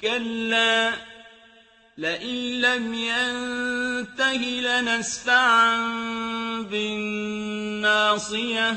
كَلَّا لَئِن لَّمْ يَنتَهِ لَنَسْفَعًا بِالنَّاصِيَةِ.